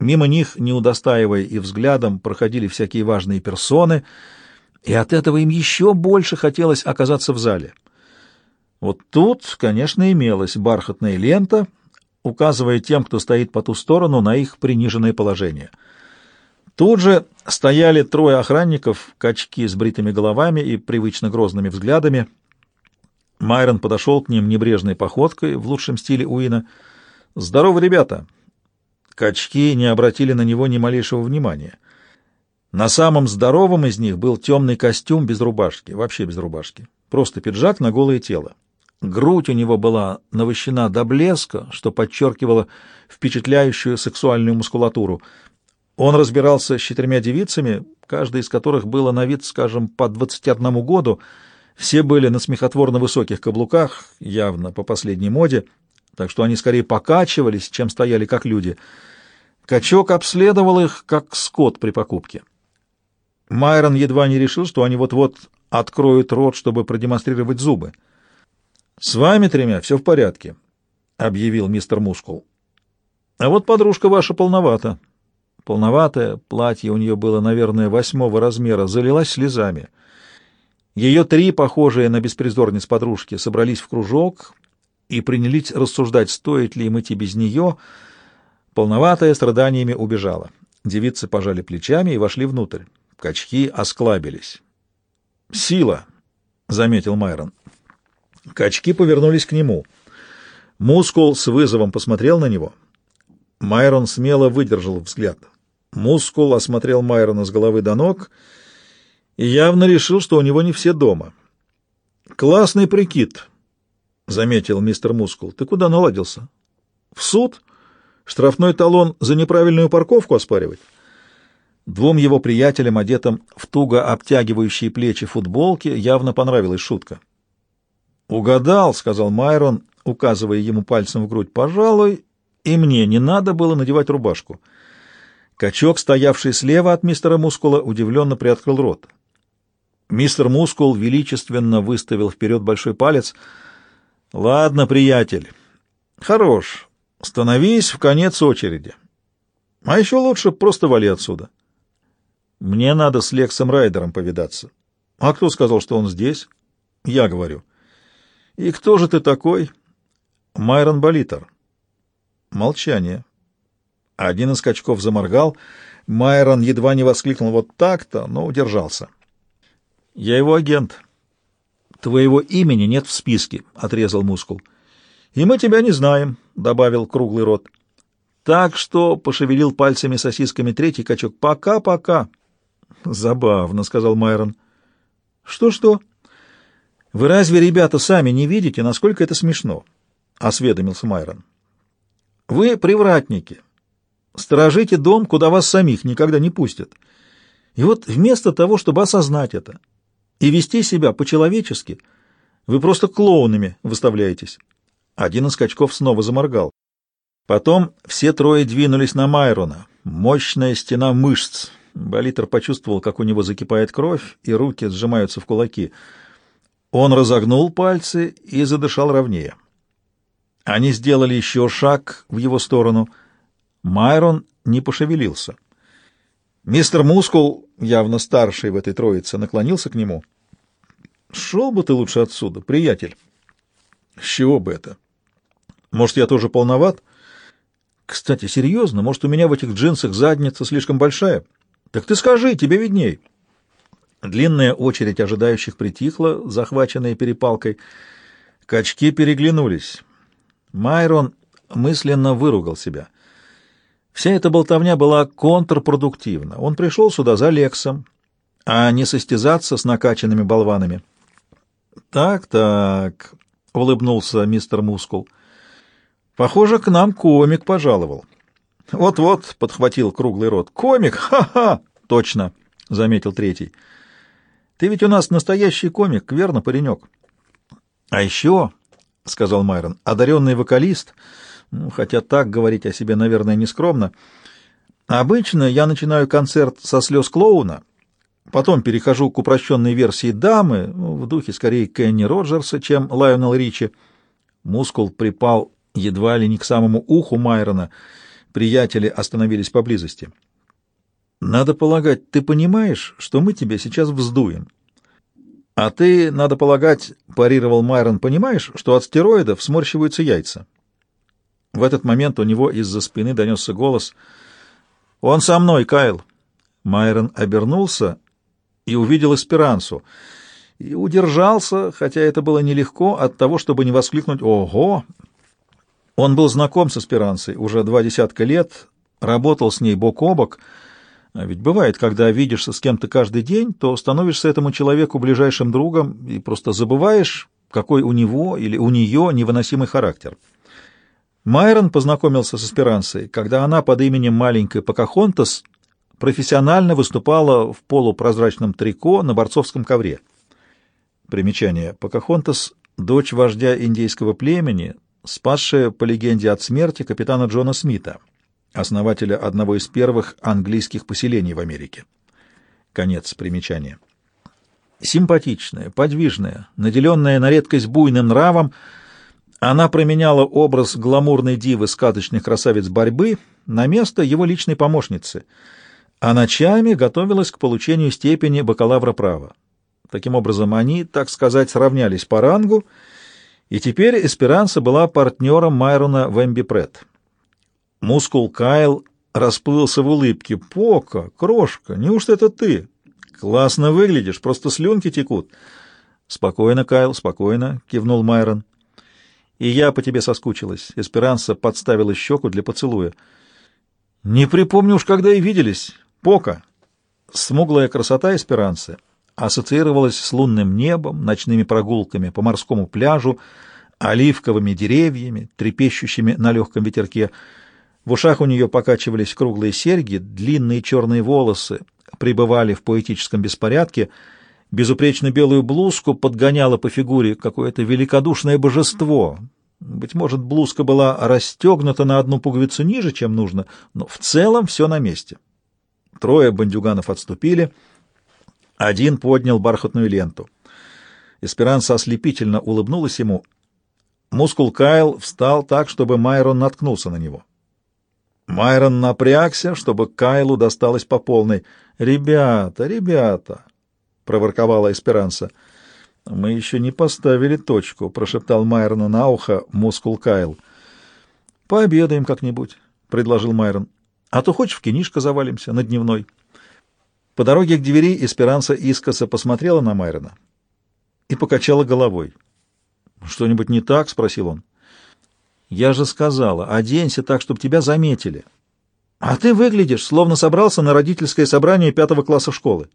Мимо них, не удостаивая и взглядом, проходили всякие важные персоны, и от этого им еще больше хотелось оказаться в зале. Вот тут, конечно, имелась бархатная лента, указывая тем, кто стоит по ту сторону, на их приниженное положение. Тут же стояли трое охранников, качки с бритыми головами и привычно грозными взглядами. Майрон подошел к ним небрежной походкой в лучшем стиле Уина. «Здорово, ребята!» Качки не обратили на него ни малейшего внимания. На самом здоровом из них был темный костюм без рубашки, вообще без рубашки. Просто пиджак на голое тело. Грудь у него была навощена до блеска, что подчеркивало впечатляющую сексуальную мускулатуру. Он разбирался с четырьмя девицами, каждая из которых была на вид, скажем, по 21 году. Все были на смехотворно высоких каблуках, явно по последней моде, так что они скорее покачивались, чем стояли как люди — Качок обследовал их, как скот при покупке. Майрон едва не решил, что они вот-вот откроют рот, чтобы продемонстрировать зубы. «С вами тремя все в порядке», — объявил мистер Мускул. «А вот подружка ваша полновата». Полноватое платье у нее было, наверное, восьмого размера, залилась слезами. Ее три, похожие на беспризорниц подружки, собрались в кружок и принялись рассуждать, стоит ли им идти без нее — Полноватая страданиями убежала. Девицы пожали плечами и вошли внутрь. Качки осклабились. «Сила!» — заметил Майрон. Качки повернулись к нему. Мускул с вызовом посмотрел на него. Майрон смело выдержал взгляд. Мускул осмотрел Майрона с головы до ног и явно решил, что у него не все дома. «Классный прикид», — заметил мистер Мускул. «Ты куда наладился?» «В суд?» Штрафной талон за неправильную парковку оспаривать? Двум его приятелям, одетым в туго обтягивающие плечи футболки, явно понравилась шутка. «Угадал», — сказал Майрон, указывая ему пальцем в грудь. «Пожалуй, и мне не надо было надевать рубашку». Качок, стоявший слева от мистера Мускула, удивленно приоткрыл рот. Мистер Мускул величественно выставил вперед большой палец. «Ладно, приятель. Хорош. Становись в конец очереди. А еще лучше просто вали отсюда. Мне надо с Лексом Райдером повидаться. А кто сказал, что он здесь? Я говорю. И кто же ты такой? Майрон Болитер. Молчание. Один из качков заморгал. Майрон едва не воскликнул вот так-то, но удержался. Я его агент. Твоего имени нет в списке, отрезал мускул. «И мы тебя не знаем», — добавил круглый рот. «Так что», — пошевелил пальцами сосисками третий качок, — «пока-пока». «Забавно», — сказал Майрон. «Что-что?» «Вы разве, ребята, сами не видите, насколько это смешно?» — осведомился Майрон. «Вы привратники. Сторожите дом, куда вас самих никогда не пустят. И вот вместо того, чтобы осознать это и вести себя по-человечески, вы просто клоунами выставляетесь». Один из скачков снова заморгал. Потом все трое двинулись на Майрона. Мощная стена мышц. Болитер почувствовал, как у него закипает кровь, и руки сжимаются в кулаки. Он разогнул пальцы и задышал ровнее. Они сделали еще шаг в его сторону. Майрон не пошевелился. Мистер Мускул, явно старший в этой троице, наклонился к нему. «Шел бы ты лучше отсюда, приятель». «С чего бы это?» Может, я тоже полноват? Кстати, серьезно, может, у меня в этих джинсах задница слишком большая? Так ты скажи, тебе видней. Длинная очередь ожидающих притихла, захваченная перепалкой. Качки переглянулись. Майрон мысленно выругал себя. Вся эта болтовня была контрпродуктивна. Он пришел сюда за Лексом, а не состязаться с накачанными болванами. «Так-так», — улыбнулся мистер Мускул, — Похоже, к нам комик пожаловал. Вот-вот, — подхватил круглый рот. Комик? Ха-ха! Точно, — заметил третий. Ты ведь у нас настоящий комик, верно, паренек? А еще, — сказал Майрон, — одаренный вокалист, хотя так говорить о себе, наверное, нескромно. Обычно я начинаю концерт со слез клоуна, потом перехожу к упрощенной версии дамы, ну, в духе скорее Кенни Роджерса, чем Лайонел Ричи. Мускул припал едва ли не к самому уху Майрона, Приятели остановились поблизости. «Надо полагать, ты понимаешь, что мы тебя сейчас вздуем?» «А ты, надо полагать, — парировал Майрон, — понимаешь, что от стероидов сморщиваются яйца?» В этот момент у него из-за спины донесся голос «Он со мной, Кайл!» Майрон обернулся и увидел Эсперансу, и удержался, хотя это было нелегко, от того, чтобы не воскликнуть «Ого!». Он был знаком с Эсперансой уже два десятка лет, работал с ней бок о бок, а ведь бывает, когда видишься с кем-то каждый день, то становишься этому человеку ближайшим другом и просто забываешь, какой у него или у нее невыносимый характер. Майрон познакомился с Эсперансой, когда она под именем маленькой Покахонтас профессионально выступала в полупрозрачном трико на борцовском ковре. Примечание. Покахонтас — дочь вождя индейского племени, спасшая, по легенде, от смерти капитана Джона Смита, основателя одного из первых английских поселений в Америке. Конец примечания. Симпатичная, подвижная, наделенная на редкость буйным нравом, она променяла образ гламурной дивы сказочных красавиц борьбы на место его личной помощницы — а ночами готовилась к получению степени бакалавра права. Таким образом, они, так сказать, сравнялись по рангу, и теперь Эсперанса была партнером Майрона в Эмбипред. Мускул Кайл расплылся в улыбке. «Пока, крошка, неужто это ты? Классно выглядишь, просто слюнки текут». «Спокойно, Кайл, спокойно», — кивнул Майрон. «И я по тебе соскучилась». Эсперанса подставила щеку для поцелуя. «Не припомню уж, когда и виделись. Пока. Смуглая красота Эсперанцы ассоциировалась с лунным небом, ночными прогулками по морскому пляжу, оливковыми деревьями, трепещущими на легком ветерке. В ушах у нее покачивались круглые серьги, длинные черные волосы пребывали в поэтическом беспорядке, безупречно белую блузку подгоняло по фигуре какое-то великодушное божество. Быть может, блузка была расстегнута на одну пуговицу ниже, чем нужно, но в целом все на месте. Трое бандюганов отступили. Один поднял бархатную ленту. Эсперанса ослепительно улыбнулась ему. Мускул Кайл встал так, чтобы Майрон наткнулся на него. Майрон напрягся, чтобы Кайлу досталось по полной. «Ребята, ребята!» — проворковала Эсперанса. «Мы еще не поставили точку», — прошептал Майрону на ухо Мускул Кайл. «Пообедаем как-нибудь», — предложил Майрон. А то хочешь в кинишко завалимся на дневной. По дороге к двери Эсперанса искоса посмотрела на Майрона и покачала головой. «Что-нибудь не так?» — спросил он. «Я же сказала, оденься так, чтобы тебя заметили. А ты выглядишь, словно собрался на родительское собрание пятого класса школы».